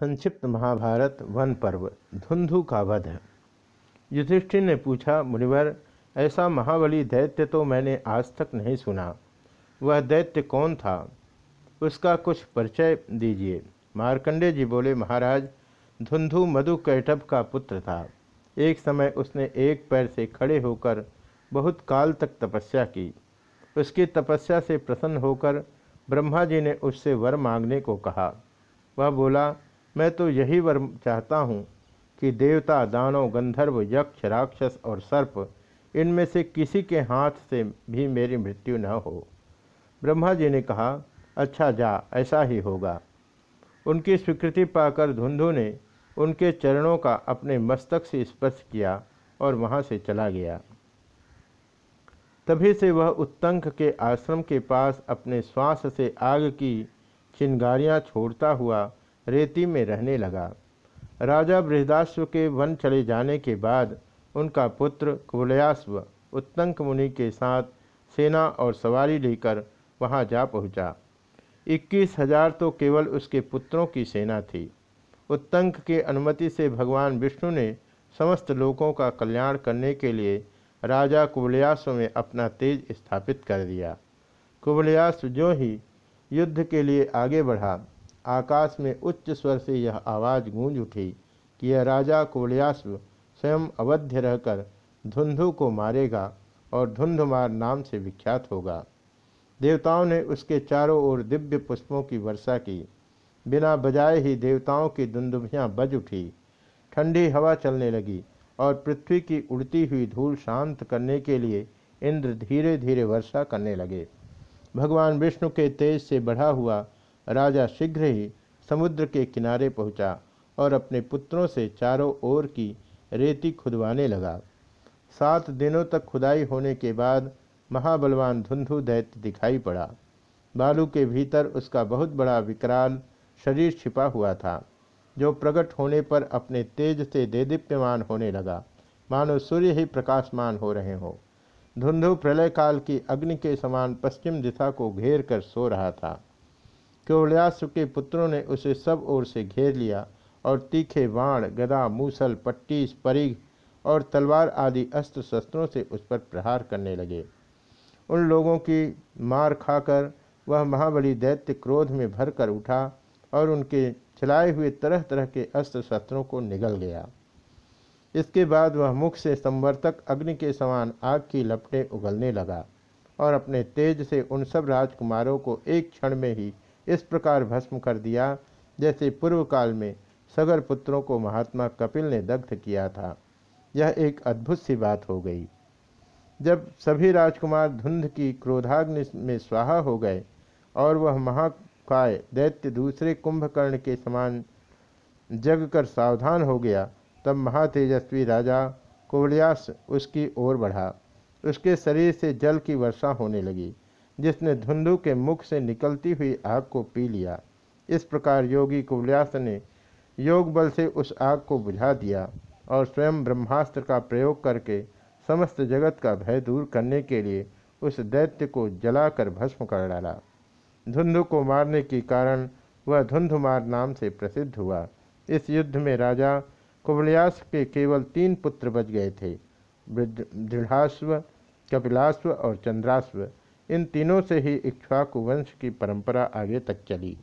संक्षिप्त महाभारत वन पर्व, धुंधु का वध युधिष्ठिर ने पूछा, मुनिवर, ऐसा महाबली दैत्य तो मैंने आज तक नहीं सुना। वह दैत्य कौन था? उसका कुछ परिचय दीजिए। मार्कंडे जी बोले, महाराज, धुंधु मधु कैटभ का पुत्र था। एक समय उसने एक पैर से खड़े होकर बहुत काल तक तपस्या की। उसकी तपस्या से प्रसन्न होकर ब्रह्मा जी ने उससे वर मांगने को कहा। वह बोला मैं तो यही वर चाहता हूँ कि देवता, दानव, गंधर्व, यक्ष, राक्षस और सर्प, इनमें से किसी के हाथ से भी मेरी मृत्यु न हो। ब्रह्मा जी ने कहा अच्छा जा, ऐसा ही होगा। उनकी स्वीकृति पाकर धुंधु ने उनके चरणों का अपने मस्तक से स्पर्श किया और वहाँ से चला गया। तभी से वह उत्तंक के आश्रम के पास अपने श्वास से आग की चिंगारियाँ छोड़ता हुआ रेती में रहने लगा। राजा बृहदाश्व के वन चले जाने के बाद उनका पुत्र कुवलयाश्व उत्तंक मुनि के साथ सेना और सवारी लेकर वहाँ जा पहुँचा। इक्कीस हज़ार तो केवल उसके पुत्रों की सेना थी। उत्तंक के अनुमति से भगवान विष्णु ने समस्त लोगों का कल्याण करने के लिए राजा कुबलयास्व में अपना तेज स्थापित कर दिया। कुबलयास्व जो ही युद्ध के लिए आगे बढ़ा आकाश में उच्च स्वर से यह आवाज़ गूंज उठी कि यह राजा कुबलयास्व स्वयं अवध्य रहकर धुंधु को मारेगा और धुंधुमार नाम से विख्यात होगा। देवताओं ने उसके चारों ओर दिव्य पुष्पों की वर्षा की। बिना बजाए ही देवताओं की दुंदुभियाँ बज उठी। ठंडी हवा चलने लगी और पृथ्वी की उड़ती हुई धूल शांत करने के लिए इंद्र धीरे धीरे वर्षा करने लगे। भगवान विष्णु के तेज से बढ़ा हुआ राजा शीघ्र ही समुद्र के किनारे पहुँचा और अपने पुत्रों से चारों ओर की रेती खुदवाने लगा। सात दिनों तक खुदाई होने के बाद महाबलवान धुंधु दैत्य दिखाई पड़ा। बालू के भीतर उसका बहुत बड़ा विकराल शरीर छिपा हुआ था, जो प्रकट होने पर अपने तेज से देदीप्यमान होने लगा। मानो सूर्य ही प्रकाशमान हो रहे हों। धुंधु प्रलय काल की अग्नि के समान पश्चिम दिशा को घेर कर सो रहा था। क्योल्यासु के पुत्रों ने उसे सब ओर से घेर लिया और तीखे बाण, गदा, मूसल, पट्टी परिघ और तलवार आदि अस्त्र शस्त्रों से उस पर प्रहार करने लगे। उन लोगों की मार खाकर वह महाबली दैत्य क्रोध में भर कर उठा और उनके चलाए हुए तरह तरह के अस्त्र शस्त्रों को निगल गया। इसके बाद वह मुख से संवर्तक अग्नि के समान आग की लपटें उगलने लगा और अपने तेज से उन सब राजकुमारों को एक क्षण में ही इस प्रकार भस्म कर दिया, जैसे पूर्व काल में सगर पुत्रों को महात्मा कपिल ने दग्ध किया था। यह एक अद्भुत सी बात हो गई। जब सभी राजकुमार धुंध की क्रोधाग्नि में स्वाहा हो गए और वह महाकाय दैत्य दूसरे कुंभकर्ण के समान जग कर सावधान हो गया, तब महातेजस्वी राजा कुवल्यास उसकी ओर बढ़ा। उसके शरीर से जल की वर्षा होने लगी। जिसने धुंधु के मुख से निकलती हुई आग को पी लिया। इस प्रकार योगी कुवलियास ने योग बल से उस आग को बुझा दिया और स्वयं ब्रह्मास्त्र का प्रयोग करके समस्त जगत का भय दूर करने के लिए उस दैत्य को जलाकर भस्म कर डाला। धुंधु को मारने के कारण वह धुंधुमार नाम से प्रसिद्ध हुआ। इस युद्ध में राजा कुबलियास के केवल तीन पुत्र बच गए थे दृढ़ाश्व कपिलाश्व और चंद्राश्व। इन तीनों से ही इक्ष्वाकु वंश की परंपरा आगे तक चली।